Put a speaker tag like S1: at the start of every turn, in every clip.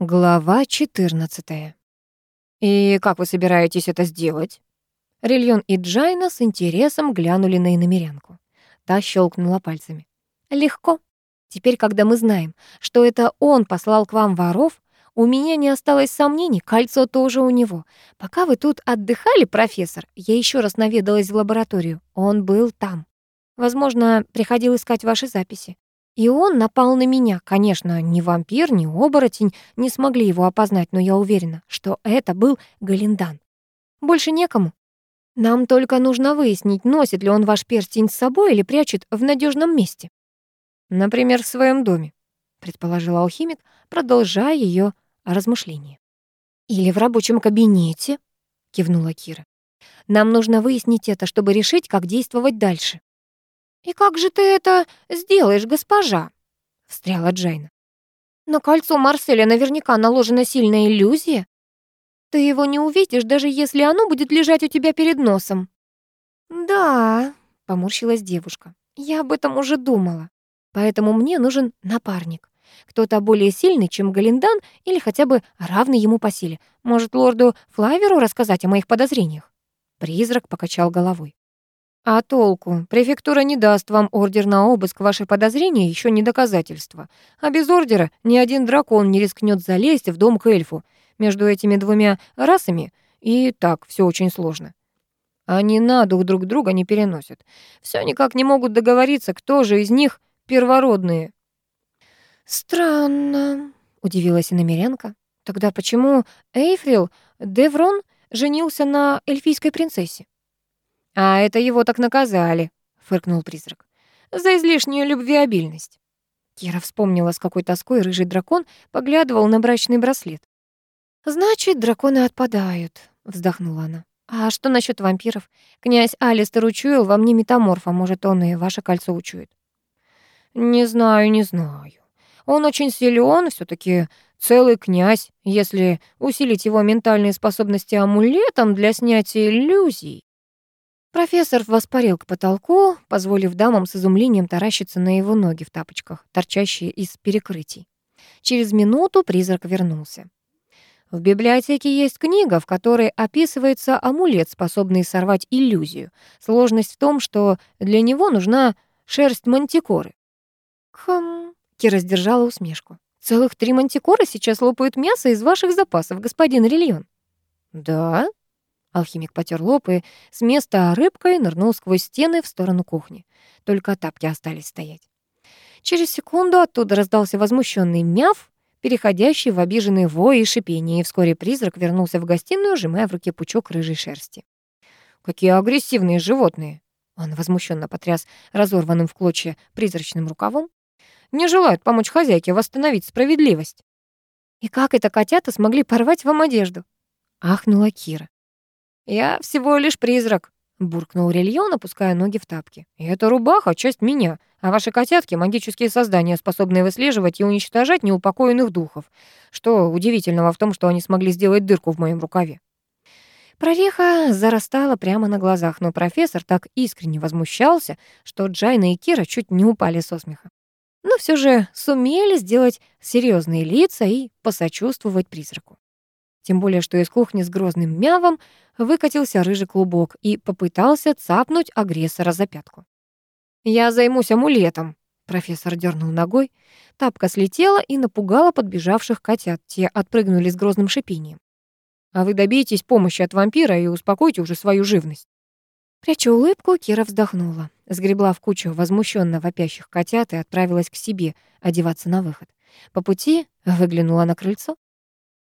S1: Глава 14. «И как вы собираетесь это сделать?» Рильон и Джайна с интересом глянули на иномерянку. Та щелкнула пальцами. «Легко. Теперь, когда мы знаем, что это он послал к вам воров, у меня не осталось сомнений, кольцо тоже у него. Пока вы тут отдыхали, профессор, я еще раз наведалась в лабораторию. Он был там. Возможно, приходил искать ваши записи. И он напал на меня. Конечно, ни вампир, ни оборотень не смогли его опознать, но я уверена, что это был Галиндан. Больше некому. Нам только нужно выяснить, носит ли он ваш перстень с собой или прячет в надежном месте. Например, в своем доме, предположил алхимик, продолжая ее размышления. Или в рабочем кабинете, кивнула Кира. Нам нужно выяснить это, чтобы решить, как действовать дальше. «И как же ты это сделаешь, госпожа?» — встряла Джейна. «На кольцо Марселя наверняка наложена сильная иллюзия. Ты его не увидишь, даже если оно будет лежать у тебя перед носом». «Да», — поморщилась девушка, — «я об этом уже думала. Поэтому мне нужен напарник. Кто-то более сильный, чем Галиндан, или хотя бы равный ему по силе. Может, лорду Флайверу рассказать о моих подозрениях?» Призрак покачал головой. А толку? Префектура не даст вам ордер на обыск, ваши подозрения еще не доказательство. А без ордера ни один дракон не рискнет залезть в дом к эльфу. Между этими двумя расами и так все очень сложно. Они на дух друг друга не переносят. Все никак не могут договориться, кто же из них первородные. «Странно», — удивилась иномерянка. «Тогда почему Эйфрил Деврон женился на эльфийской принцессе?» «А это его так наказали», — фыркнул призрак. «За излишнюю любвеобильность». Кира вспомнила, с какой тоской рыжий дракон поглядывал на брачный браслет. «Значит, драконы отпадают», — вздохнула она. «А что насчет вампиров? Князь Алистер учуял во мне метаморфа, может, он и ваше кольцо учует?» «Не знаю, не знаю. Он очень силен, все таки целый князь. Если усилить его ментальные способности амулетом для снятия иллюзий, Профессор воспарил к потолку, позволив дамам с изумлением таращиться на его ноги в тапочках, торчащие из перекрытий. Через минуту призрак вернулся. В библиотеке есть книга, в которой описывается амулет, способный сорвать иллюзию. Сложность в том, что для него нужна шерсть мантикоры. Хм, Кира сдержала усмешку. Целых три мантикоры сейчас лопают мясо из ваших запасов, господин Рильон. Да? Алхимик потер лоб и с места рыбкой нырнул сквозь стены в сторону кухни. Только тапки остались стоять. Через секунду оттуда раздался возмущенный мяв, переходящий в обиженный вой и шипение, и вскоре призрак вернулся в гостиную, сжимая в руке пучок рыжей шерсти. «Какие агрессивные животные!» Он возмущенно потряс разорванным в клочья призрачным рукавом. «Не желают помочь хозяйке восстановить справедливость». «И как это котята смогли порвать вам одежду?» — ахнула Кира. «Я всего лишь призрак», — буркнул Рильон, опуская ноги в тапки. «И эта рубаха — часть меня, а ваши котятки — магические создания, способные выслеживать и уничтожать неупокоенных духов. Что удивительного в том, что они смогли сделать дырку в моем рукаве?» Прореха зарастала прямо на глазах, но профессор так искренне возмущался, что Джайна и Кира чуть не упали со смеха. Но все же сумели сделать серьезные лица и посочувствовать призраку. Тем более, что из кухни с грозным мявом выкатился рыжий клубок и попытался цапнуть агрессора за пятку. «Я займусь амулетом», — профессор дернул ногой. Тапка слетела и напугала подбежавших котят. Те отпрыгнули с грозным шипением. «А вы добейтесь помощи от вампира и успокойте уже свою живность». Пряча улыбку, Кира вздохнула, сгребла в кучу возмущенно вопящих котят и отправилась к себе одеваться на выход. По пути выглянула на крыльцо.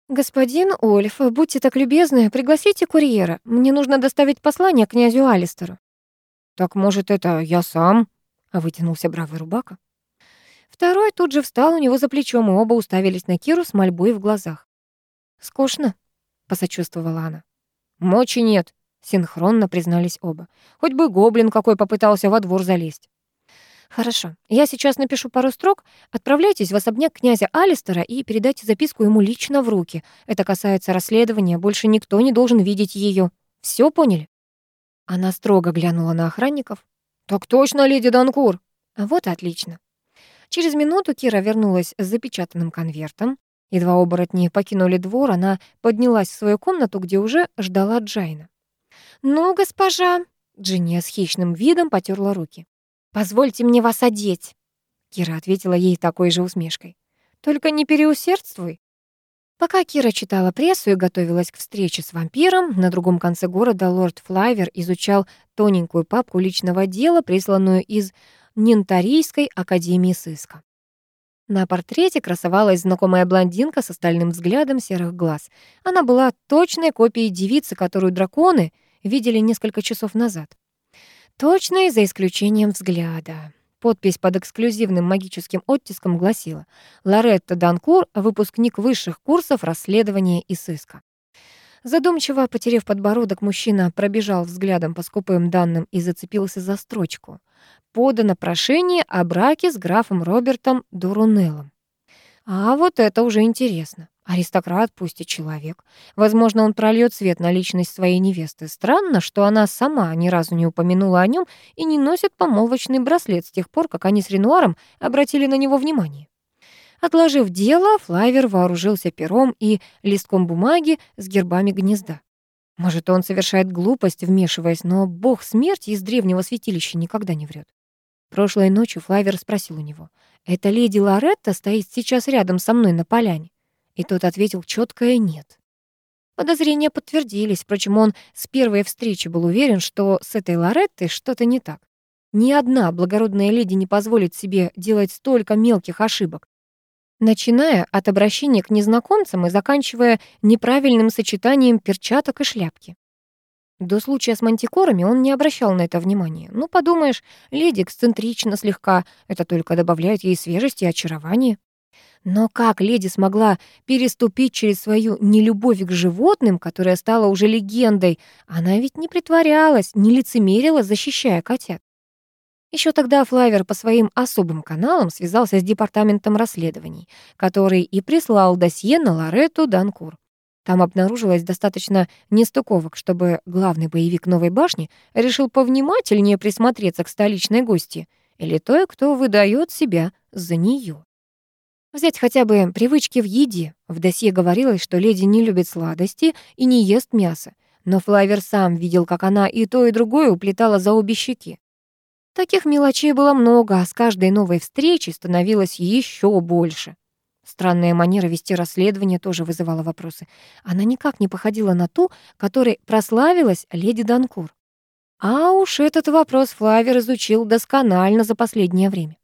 S1: «Господин Ольф, будьте так любезны, пригласите курьера. Мне нужно доставить послание князю Алистеру». «Так, может, это я сам?» — вытянулся бравый рубака. Второй тут же встал у него за плечом, и оба уставились на Киру с мольбой в глазах. «Скучно», — посочувствовала она. «Мочи нет», — синхронно признались оба. «Хоть бы гоблин какой попытался во двор залезть». «Хорошо. Я сейчас напишу пару строк. Отправляйтесь в особняк князя Алистера и передайте записку ему лично в руки. Это касается расследования. Больше никто не должен видеть ее. Все поняли?» Она строго глянула на охранников. «Так точно, леди Данкур!» «Вот и отлично». Через минуту Кира вернулась с запечатанным конвертом. Едва оборотни покинули двор, она поднялась в свою комнату, где уже ждала Джайна. «Ну, госпожа!» — Джинния с хищным видом потерла руки. «Позвольте мне вас одеть!» Кира ответила ей такой же усмешкой. «Только не переусердствуй!» Пока Кира читала прессу и готовилась к встрече с вампиром, на другом конце города лорд Флайвер изучал тоненькую папку личного дела, присланную из Нентарийской академии сыска. На портрете красовалась знакомая блондинка с остальным взглядом серых глаз. Она была точной копией девицы, которую драконы видели несколько часов назад. Точной, за исключением взгляда. Подпись под эксклюзивным магическим оттиском гласила «Лоретта Данкур, выпускник высших курсов расследования и сыска». Задумчиво потерев подбородок, мужчина пробежал взглядом по скупым данным и зацепился за строчку. Подано прошение о браке с графом Робертом Дурунеллом. А вот это уже интересно. Аристократ, пусть и человек. Возможно, он прольет свет на личность своей невесты. Странно, что она сама ни разу не упомянула о нем и не носит помолвочный браслет с тех пор, как они с Ренуаром обратили на него внимание. Отложив дело, Флайвер вооружился пером и листком бумаги с гербами гнезда. Может, он совершает глупость, вмешиваясь, но бог смерти из древнего святилища никогда не врет. Прошлой ночью Флайвер спросил у него, «Эта леди Лоретта стоит сейчас рядом со мной на поляне?» И тот ответил четкое «нет». Подозрения подтвердились, впрочем, он с первой встречи был уверен, что с этой Лореттой что-то не так. Ни одна благородная леди не позволит себе делать столько мелких ошибок, начиная от обращения к незнакомцам и заканчивая неправильным сочетанием перчаток и шляпки. До случая с мантикорами он не обращал на это внимания. Ну, подумаешь, леди эксцентрична слегка, это только добавляет ей свежести и очарования. Но как леди смогла переступить через свою нелюбовь к животным, которая стала уже легендой? Она ведь не притворялась, не лицемерила, защищая котят. Еще тогда Флайвер по своим особым каналам связался с департаментом расследований, который и прислал досье на Лоретту Данкур. Там обнаружилось достаточно нестыковок, чтобы главный боевик Новой башни решил повнимательнее присмотреться к столичной гости или той, кто выдает себя за нее. Взять хотя бы привычки в еде. В досье говорилось, что леди не любит сладости и не ест мясо. Но Флайвер сам видел, как она и то, и другое уплетала за обе щеки. Таких мелочей было много, а с каждой новой встречей становилось еще больше. Странная манера вести расследование тоже вызывала вопросы. Она никак не походила на ту, которой прославилась леди Данкур. А уж этот вопрос Флавер изучил досконально за последнее время.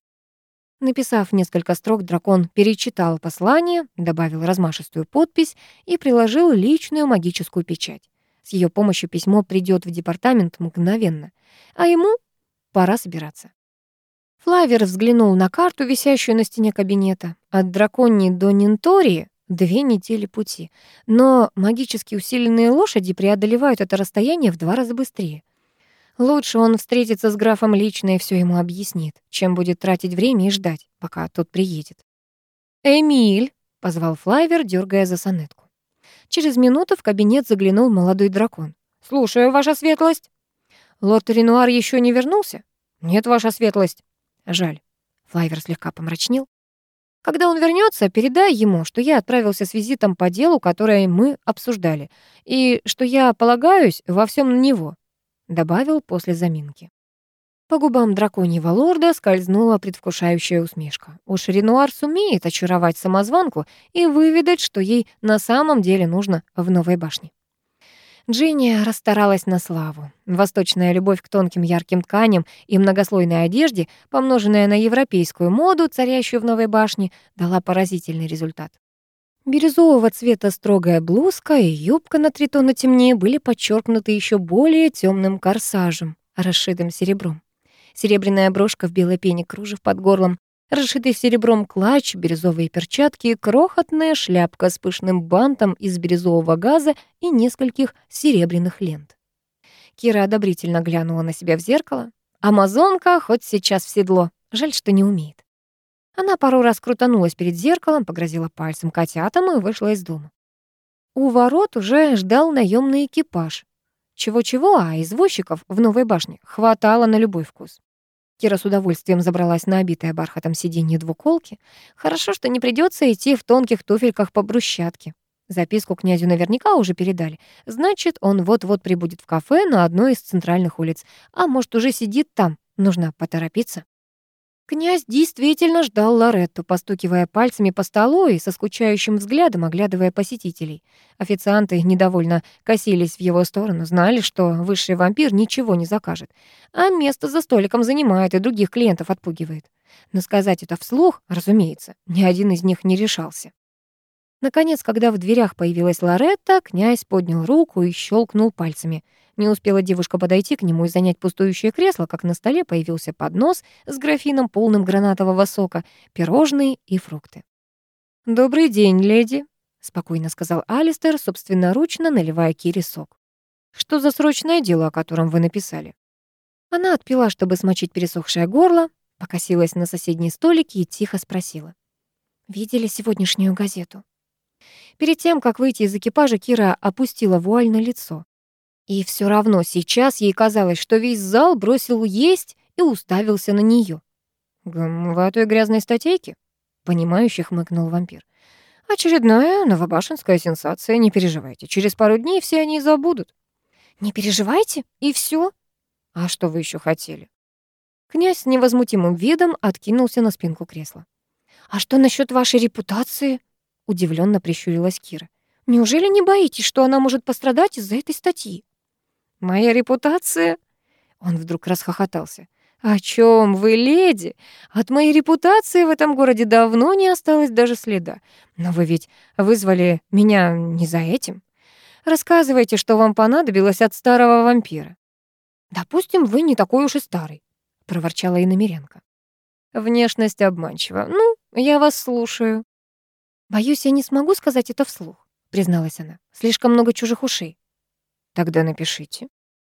S1: Написав несколько строк, дракон перечитал послание, добавил размашистую подпись и приложил личную магическую печать. С ее помощью письмо придет в департамент мгновенно, а ему пора собираться. Флавер взглянул на карту, висящую на стене кабинета. От драконьей до Нинтории две недели пути. Но магически усиленные лошади преодолевают это расстояние в два раза быстрее. Лучше он встретится с графом лично и все ему объяснит, чем будет тратить время и ждать, пока тот приедет. «Эмиль!» — позвал Флайвер, дергая за сонетку. Через минуту в кабинет заглянул молодой дракон. «Слушаю, ваша светлость». «Лорд Ренуар еще не вернулся?» «Нет, ваша светлость». «Жаль». Флайвер слегка помрачнел. «Когда он вернется, передай ему, что я отправился с визитом по делу, которое мы обсуждали, и что я полагаюсь во всем на него добавил после заминки. По губам драконьего лорда скользнула предвкушающая усмешка. Уж Ренуар сумеет очаровать самозванку и выведать, что ей на самом деле нужно в новой башне. Джинни расстаралась на славу. Восточная любовь к тонким ярким тканям и многослойной одежде, помноженная на европейскую моду, царящую в новой башне, дала поразительный результат. Бирюзового цвета строгая блузка и юбка на три тона темнее были подчеркнуты еще более темным корсажем, расшитым серебром. Серебряная брошка в белой пене кружев под горлом, расшитый серебром клатч, бирюзовые перчатки, крохотная шляпка с пышным бантом из бирюзового газа и нескольких серебряных лент. Кира одобрительно глянула на себя в зеркало. Амазонка хоть сейчас в седло, жаль, что не умеет. Она пару раз крутанулась перед зеркалом, погрозила пальцем котятам и вышла из дома. У ворот уже ждал наемный экипаж. Чего-чего, а извозчиков в Новой башне хватало на любой вкус. Кира с удовольствием забралась на обитое бархатом сиденье двуколки. Хорошо, что не придется идти в тонких туфельках по брусчатке. Записку князю наверняка уже передали. Значит, он вот-вот прибудет в кафе на одной из центральных улиц. А может, уже сидит там. Нужно поторопиться. Князь действительно ждал Лоретту, постукивая пальцами по столу и со скучающим взглядом оглядывая посетителей. Официанты недовольно косились в его сторону, знали, что высший вампир ничего не закажет, а место за столиком занимает и других клиентов отпугивает. Но сказать это вслух, разумеется, ни один из них не решался. Наконец, когда в дверях появилась Лоретта, князь поднял руку и щелкнул пальцами — не успела девушка подойти к нему и занять пустующее кресло, как на столе появился поднос с графином, полным гранатового сока, пирожные и фрукты. «Добрый день, леди», — спокойно сказал Алистер, собственноручно наливая Кире сок. «Что за срочное дело, о котором вы написали?» Она отпила, чтобы смочить пересохшее горло, покосилась на соседней столике и тихо спросила. «Видели сегодняшнюю газету?» Перед тем, как выйти из экипажа, Кира опустила вуаль на лицо. И все равно сейчас ей казалось, что весь зал бросил есть и уставился на нее. «Вы о той грязной статейке?» — понимающе хмыкнул вампир. «Очередная новобашенская сенсация, не переживайте. Через пару дней все они забудут». «Не переживайте, и все. «А что вы еще хотели?» Князь с невозмутимым видом откинулся на спинку кресла. «А что насчет вашей репутации?» — удивленно прищурилась Кира. «Неужели не боитесь, что она может пострадать из-за этой статьи?» Моя репутация? Он вдруг расхохотался. О чем вы, леди? От моей репутации в этом городе давно не осталось даже следа. Но вы ведь вызвали меня не за этим. Рассказывайте, что вам понадобилось от старого вампира. Допустим, вы не такой уж и старый, проворчала Иномеренко. Внешность обманчива. Ну, я вас слушаю. Боюсь, я не смогу сказать это вслух, призналась она. Слишком много чужих ушей. Тогда напишите.